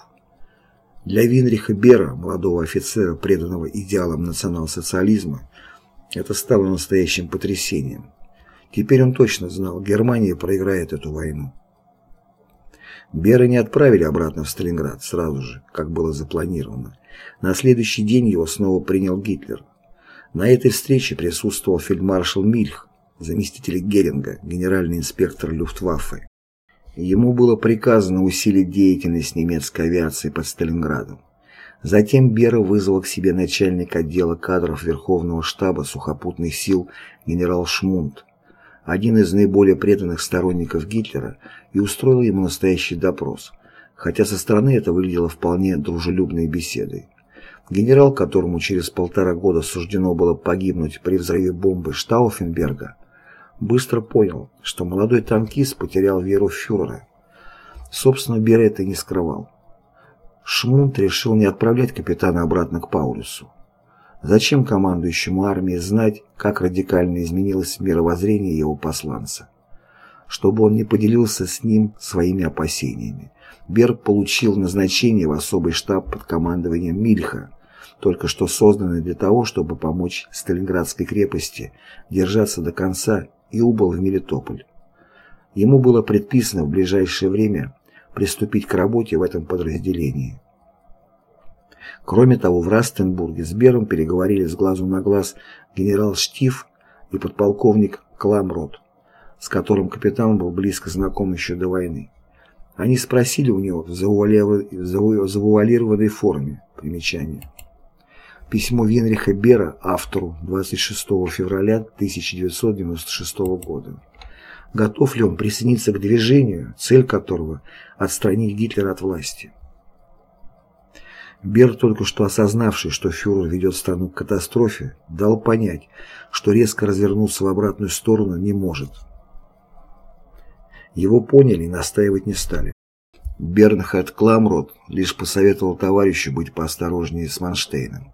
Для Винриха Бера, молодого офицера, преданного идеалам национал-социализма, это стало настоящим потрясением. Теперь он точно знал, Германия проиграет эту войну. Бера не отправили обратно в Сталинград сразу же, как было запланировано. На следующий день его снова принял Гитлер. На этой встрече присутствовал фельдмаршал Мильх, заместитель Геринга, генеральный инспектор Люфтваффе. Ему было приказано усилить деятельность немецкой авиации под Сталинградом. Затем Бера вызвал к себе начальник отдела кадров Верховного штаба сухопутных сил генерал Шмунд, один из наиболее преданных сторонников Гитлера, и устроил ему настоящий допрос, хотя со стороны это выглядело вполне дружелюбной беседой. Генерал, которому через полтора года суждено было погибнуть при взрыве бомбы Штауфенберга, быстро понял, что молодой танкист потерял веру в фюрера. Собственно, Бер это не скрывал. Шмунт решил не отправлять капитана обратно к Паулюсу. Зачем командующему армией знать, как радикально изменилось мировоззрение его посланца? Чтобы он не поделился с ним своими опасениями. Берг получил назначение в особый штаб под командованием Мильха, только что созданный для того, чтобы помочь Сталинградской крепости держаться до конца и убыл в Мелитополь. Ему было предписано в ближайшее время приступить к работе в этом подразделении. Кроме того, в Растенбурге с Бером переговорили с глазу на глаз генерал Штиф и подполковник Кламрот, с которым капитан был близко знаком еще до войны. Они спросили у него в завуалированной форме примечание. Письмо Венриха Бера автору 26 февраля 1996 года. Готов ли он присоединиться к движению, цель которого – отстранить Гитлера от власти? Бер, только что осознавший, что фюрер ведет страну к катастрофе, дал понять, что резко развернуться в обратную сторону не может. Его поняли и настаивать не стали. Бернхард Кламрот лишь посоветовал товарищу быть поосторожнее с Манштейном.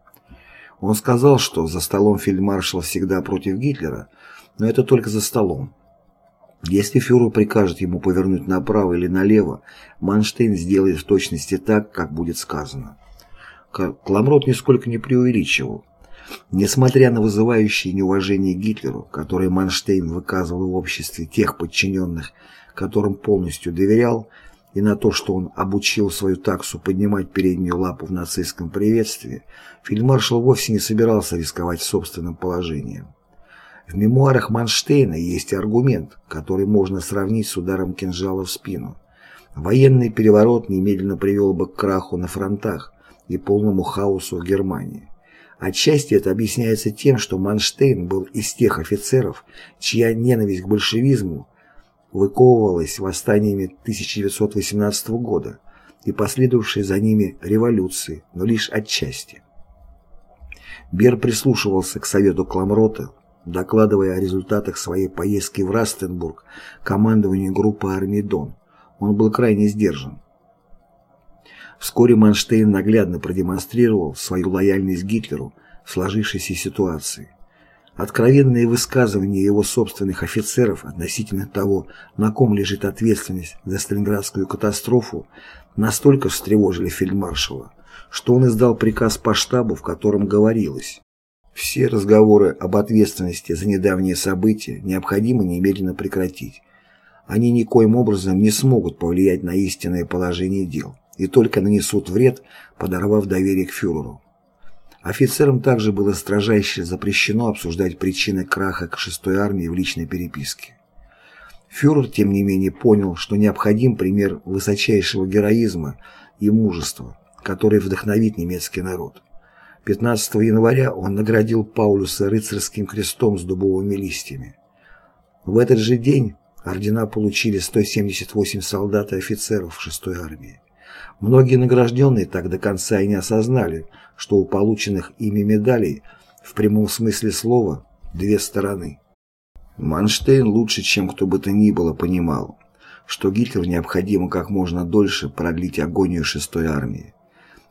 Он сказал, что за столом фельдмаршал всегда против Гитлера, но это только за столом. Если фюрер прикажет ему повернуть направо или налево, Манштейн сделает в точности так, как будет сказано. Кламрот нисколько не преувеличивал. Несмотря на вызывающее неуважение Гитлеру, которое Манштейн выказывал в обществе тех подчиненных, которым полностью доверял, и на то, что он обучил свою таксу поднимать переднюю лапу в нацистском приветствии, фельдмаршал вовсе не собирался рисковать собственным положением. В мемуарах Манштейна есть аргумент, который можно сравнить с ударом кинжала в спину. Военный переворот немедленно привел бы к краху на фронтах и полному хаосу в Германии. Отчасти это объясняется тем, что Манштейн был из тех офицеров, чья ненависть к большевизму выковывалась восстаниями 1918 года и последовавшей за ними революции, но лишь отчасти. Бер прислушивался к совету Кламрота, докладывая о результатах своей поездки в Растенбург командованию группы армии Дон. Он был крайне сдержан. Вскоре Манштейн наглядно продемонстрировал свою лояльность Гитлеру в сложившейся ситуации. Откровенные высказывания его собственных офицеров относительно того, на ком лежит ответственность за Сталинградскую катастрофу, настолько встревожили фельдмаршала, что он издал приказ по штабу, в котором говорилось «Все разговоры об ответственности за недавние события необходимо немедленно прекратить. Они никоим образом не смогут повлиять на истинное положение дел и только нанесут вред, подорвав доверие к фюреру. Офицерам также было строжайше запрещено обсуждать причины краха к 6-й армии в личной переписке. Фюрер, тем не менее, понял, что необходим пример высочайшего героизма и мужества, который вдохновит немецкий народ. 15 января он наградил Паулюса рыцарским крестом с дубовыми листьями. В этот же день ордена получили 178 солдат и офицеров 6-й армии. Многие награжденные так до конца и не осознали, что у полученных ими медалей в прямом смысле слова две стороны. Манштейн лучше, чем кто бы то ни было, понимал, что Гитлер необходимо как можно дольше продлить агонию шестой армии.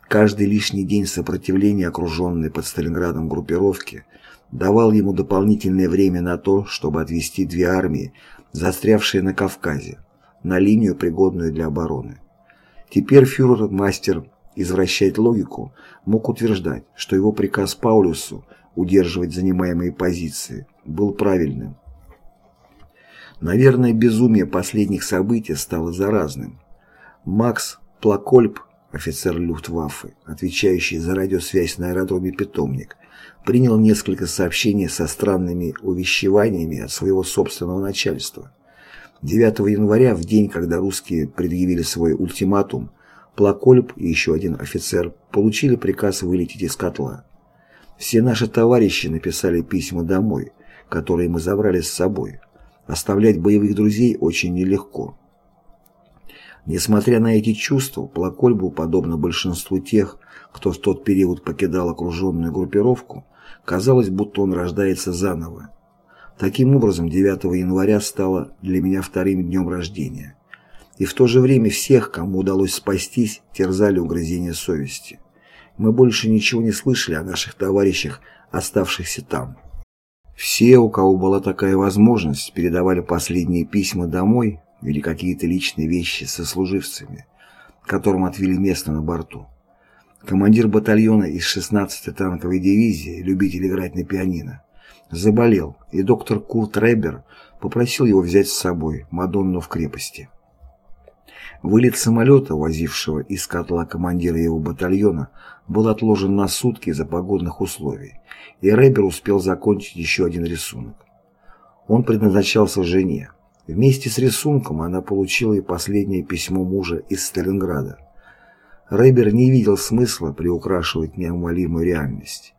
Каждый лишний день сопротивления окруженной под Сталинградом группировки давал ему дополнительное время на то, чтобы отвести две армии, застрявшие на Кавказе, на линию, пригодную для обороны. Теперь фюрер, мастер извращать логику, мог утверждать, что его приказ Паулюсу удерживать занимаемые позиции был правильным. Наверное, безумие последних событий стало заразным. Макс Плакольп, офицер Люфтваффе, отвечающий за радиосвязь на аэродроме «Питомник», принял несколько сообщений со странными увещеваниями от своего собственного начальства. 9 января, в день, когда русские предъявили свой ультиматум, Плакольб и еще один офицер получили приказ вылететь из котла. Все наши товарищи написали письма домой, которые мы забрали с собой. Оставлять боевых друзей очень нелегко. Несмотря на эти чувства, Плакольбу, подобно большинству тех, кто в тот период покидал окруженную группировку, казалось, будто он рождается заново. Таким образом, 9 января стало для меня вторым днем рождения и в то же время всех, кому удалось спастись, терзали угрызения совести. Мы больше ничего не слышали о наших товарищах, оставшихся там. Все, у кого была такая возможность, передавали последние письма домой или какие-то личные вещи со служивцами, которым отвели место на борту. Командир батальона из 16-й танковой дивизии, любитель играть на пианино, заболел, и доктор Курт Ребер попросил его взять с собой Мадонну в крепости. Вылет самолета, возившего из котла командира его батальона, был отложен на сутки из-за погодных условий, и Рэбер успел закончить еще один рисунок. Он предназначался жене. Вместе с рисунком она получила и последнее письмо мужа из Сталинграда. Рэбер не видел смысла приукрашивать неумолимую реальность.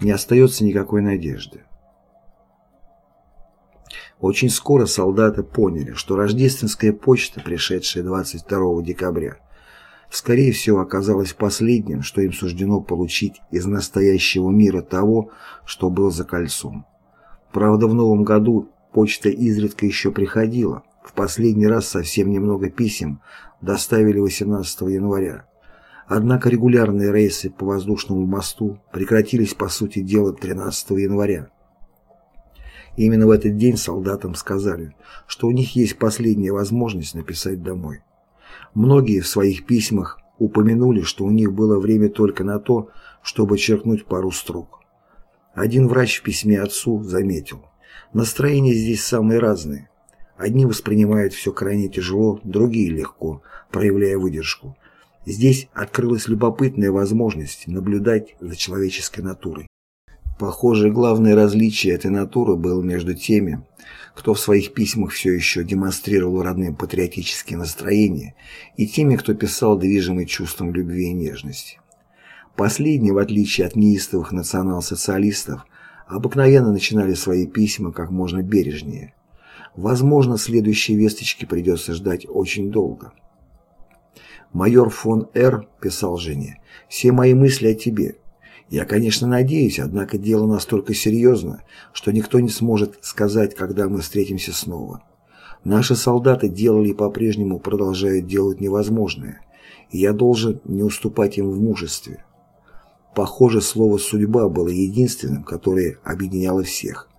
Не остается никакой надежды. Очень скоро солдаты поняли, что рождественская почта, пришедшая 22 декабря, скорее всего оказалась последним, что им суждено получить из настоящего мира того, что было за кольцом. Правда, в новом году почта изредка еще приходила. В последний раз совсем немного писем доставили 18 января. Однако регулярные рейсы по воздушному мосту прекратились по сути дела 13 января. Именно в этот день солдатам сказали, что у них есть последняя возможность написать домой. Многие в своих письмах упомянули, что у них было время только на то, чтобы черкнуть пару строк. Один врач в письме отцу заметил, настроения здесь самые разные. Одни воспринимают все крайне тяжело, другие легко, проявляя выдержку. Здесь открылась любопытная возможность наблюдать за человеческой натурой. Похоже, главное различие этой натуры было между теми, кто в своих письмах все еще демонстрировал родным патриотические настроения, и теми, кто писал движимый чувством любви и нежности. Последние, в отличие от неистовых национал-социалистов, обыкновенно начинали свои письма как можно бережнее. Возможно, следующей весточки придется ждать очень долго. Майор фон Р. писал жене, «Все мои мысли о тебе. Я, конечно, надеюсь, однако дело настолько серьезно, что никто не сможет сказать, когда мы встретимся снова. Наши солдаты делали и по-прежнему продолжают делать невозможное, и я должен не уступать им в мужестве. Похоже, слово «судьба» было единственным, которое объединяло всех.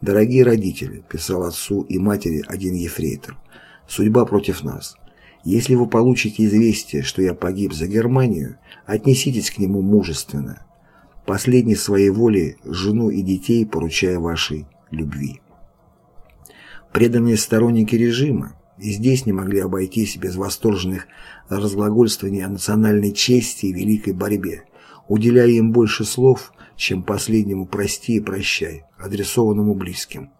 «Дорогие родители», – писал отцу и матери один ефрейтор, – «судьба против нас. Если вы получите известие, что я погиб за Германию, отнеситесь к нему мужественно последней своей воле жену и детей поручая вашей любви. Преданные сторонники режима и здесь не могли обойтись без восторженных разглагольствований о национальной чести и великой борьбе, уделяя им больше слов, чем последнему «прости и прощай», адресованному близким.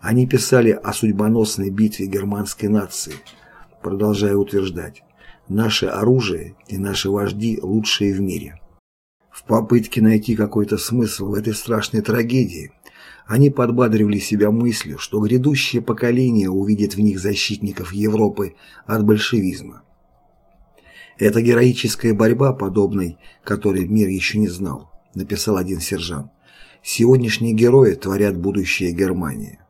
Они писали о судьбоносной битве германской нации, продолжая утверждать «Наше оружие и наши вожди лучшие в мире». В попытке найти какой-то смысл в этой страшной трагедии они подбадривали себя мыслью, что грядущее поколение увидит в них защитников Европы от большевизма. «Это героическая борьба, подобной, которой мир еще не знал», написал один сержант. «Сегодняшние герои творят будущее Германии».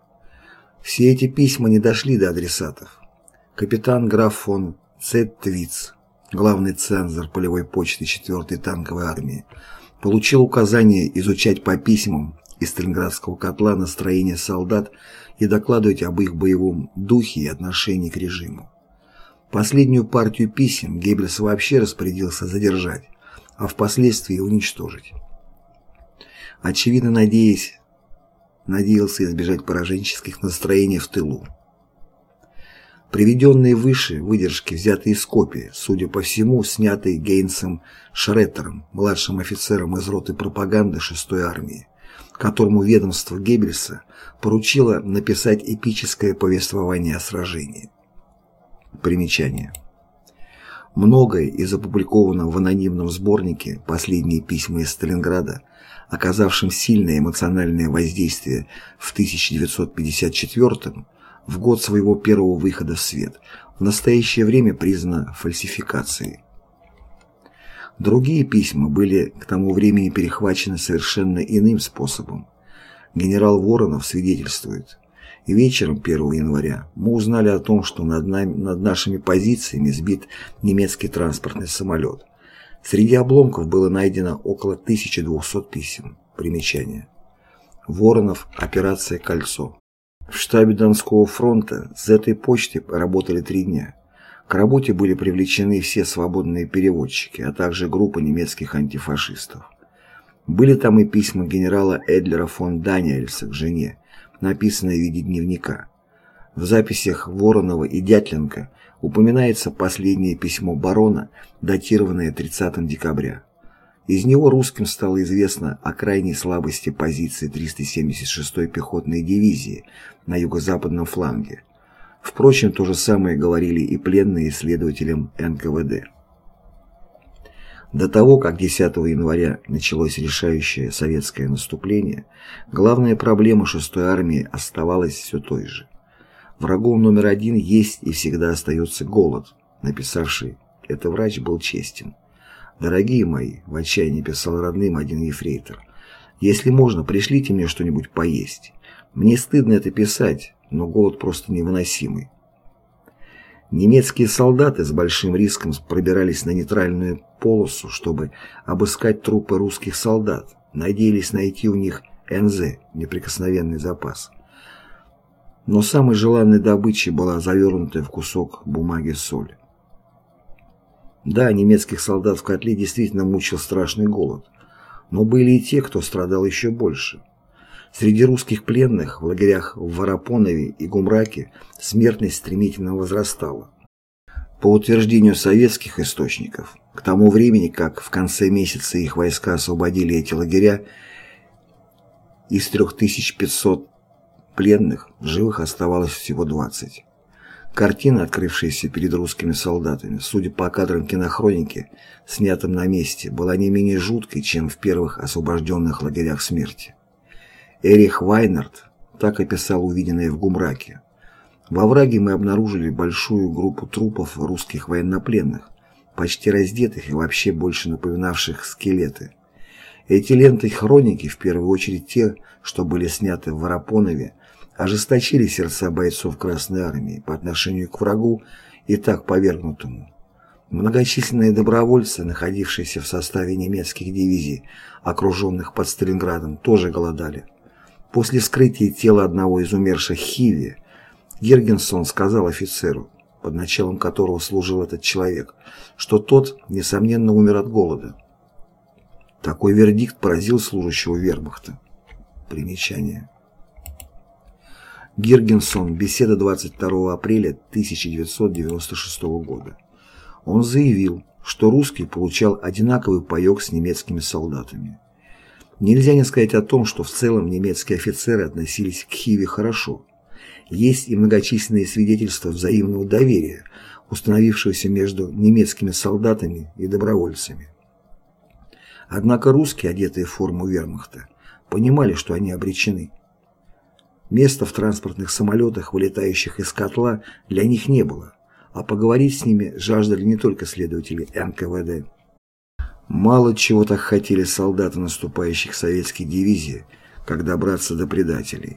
Все эти письма не дошли до адресатов. Капитан граф фон Цеттвиц главный цензор полевой почты 4-й танковой армии, получил указание изучать по письмам из Сталинградского котла настроение солдат и докладывать об их боевом духе и отношении к режиму. Последнюю партию писем Геббельс вообще распорядился задержать, а впоследствии уничтожить. Очевидно, надеясь, надеялся избежать пораженческих настроений в тылу. Приведенные выше выдержки взяты из копии, судя по всему, снятые Гейнсом Шреттером, младшим офицером из роты пропаганды 6-й армии, которому ведомство Геббельса поручило написать эпическое повествование о сражении. Примечание. Многое из опубликованного в анонимном сборнике «Последние письма из Сталинграда», оказавшим сильное эмоциональное воздействие в 1954 в год своего первого выхода в свет, в настоящее время признана фальсификацией. Другие письма были к тому времени перехвачены совершенно иным способом. Генерал Воронов свидетельствует. Вечером 1 января мы узнали о том, что над, нами, над нашими позициями сбит немецкий транспортный самолет. Среди обломков было найдено около 1200 писем. Примечание. Воронов. Операция «Кольцо». В штабе Донского фронта с этой почтой работали три дня. К работе были привлечены все свободные переводчики, а также группа немецких антифашистов. Были там и письма генерала Эдлера фон Даниэльса к жене, написанные в виде дневника. В записях Воронова и Дятленко упоминается последнее письмо барона, датированное 30 декабря. Из него русским стало известно о крайней слабости позиции 376-й пехотной дивизии на юго-западном фланге. Впрочем, то же самое говорили и пленные исследователям НКВД. До того, как 10 января началось решающее советское наступление, главная проблема 6-й армии оставалась все той же. Врагом номер один есть и всегда остается голод, написавший «Это врач был честен». «Дорогие мои», — в отчаянии писал родным один ефрейтор, «если можно, пришлите мне что-нибудь поесть. Мне стыдно это писать, но голод просто невыносимый». Немецкие солдаты с большим риском пробирались на нейтральную полосу, чтобы обыскать трупы русских солдат, надеялись найти у них НЗ, неприкосновенный запас. Но самой желанной добычей была завернутая в кусок бумаги соль. Да, немецких солдат в котле действительно мучил страшный голод, но были и те, кто страдал еще больше. Среди русских пленных в лагерях в Воропонове и Гумраке смертность стремительно возрастала. По утверждению советских источников, к тому времени, как в конце месяца их войска освободили эти лагеря, из 3500 пленных живых оставалось всего 20. Картина, открывшаяся перед русскими солдатами, судя по кадрам кинохроники, снятым на месте, была не менее жуткой, чем в первых освобожденных лагерях смерти. Эрих Вайнард так описал увиденное в Гумраке. Во враге мы обнаружили большую группу трупов русских военнопленных, почти раздетых и вообще больше напоминавших скелеты. Эти ленты хроники, в первую очередь те, что были сняты в Воропонове, ожесточили сердца бойцов Красной Армии по отношению к врагу и так повергнутому. Многочисленные добровольцы, находившиеся в составе немецких дивизий, окруженных под Сталинградом, тоже голодали. После вскрытия тела одного из умерших Хиви, Гергенсон сказал офицеру, под началом которого служил этот человек, что тот, несомненно, умер от голода. Такой вердикт поразил служащего вермахта. Примечание. Гиргенсон. Беседа 22 апреля 1996 года. Он заявил, что русский получал одинаковый паёк с немецкими солдатами. Нельзя не сказать о том, что в целом немецкие офицеры относились к Хиве хорошо. Есть и многочисленные свидетельства взаимного доверия, установившегося между немецкими солдатами и добровольцами. Однако русские, одетые в форму вермахта, понимали, что они обречены. Места в транспортных самолетах, вылетающих из котла, для них не было, а поговорить с ними жаждали не только следователи НКВД. Мало чего так хотели солдаты наступающих советских дивизий, как добраться до предателей.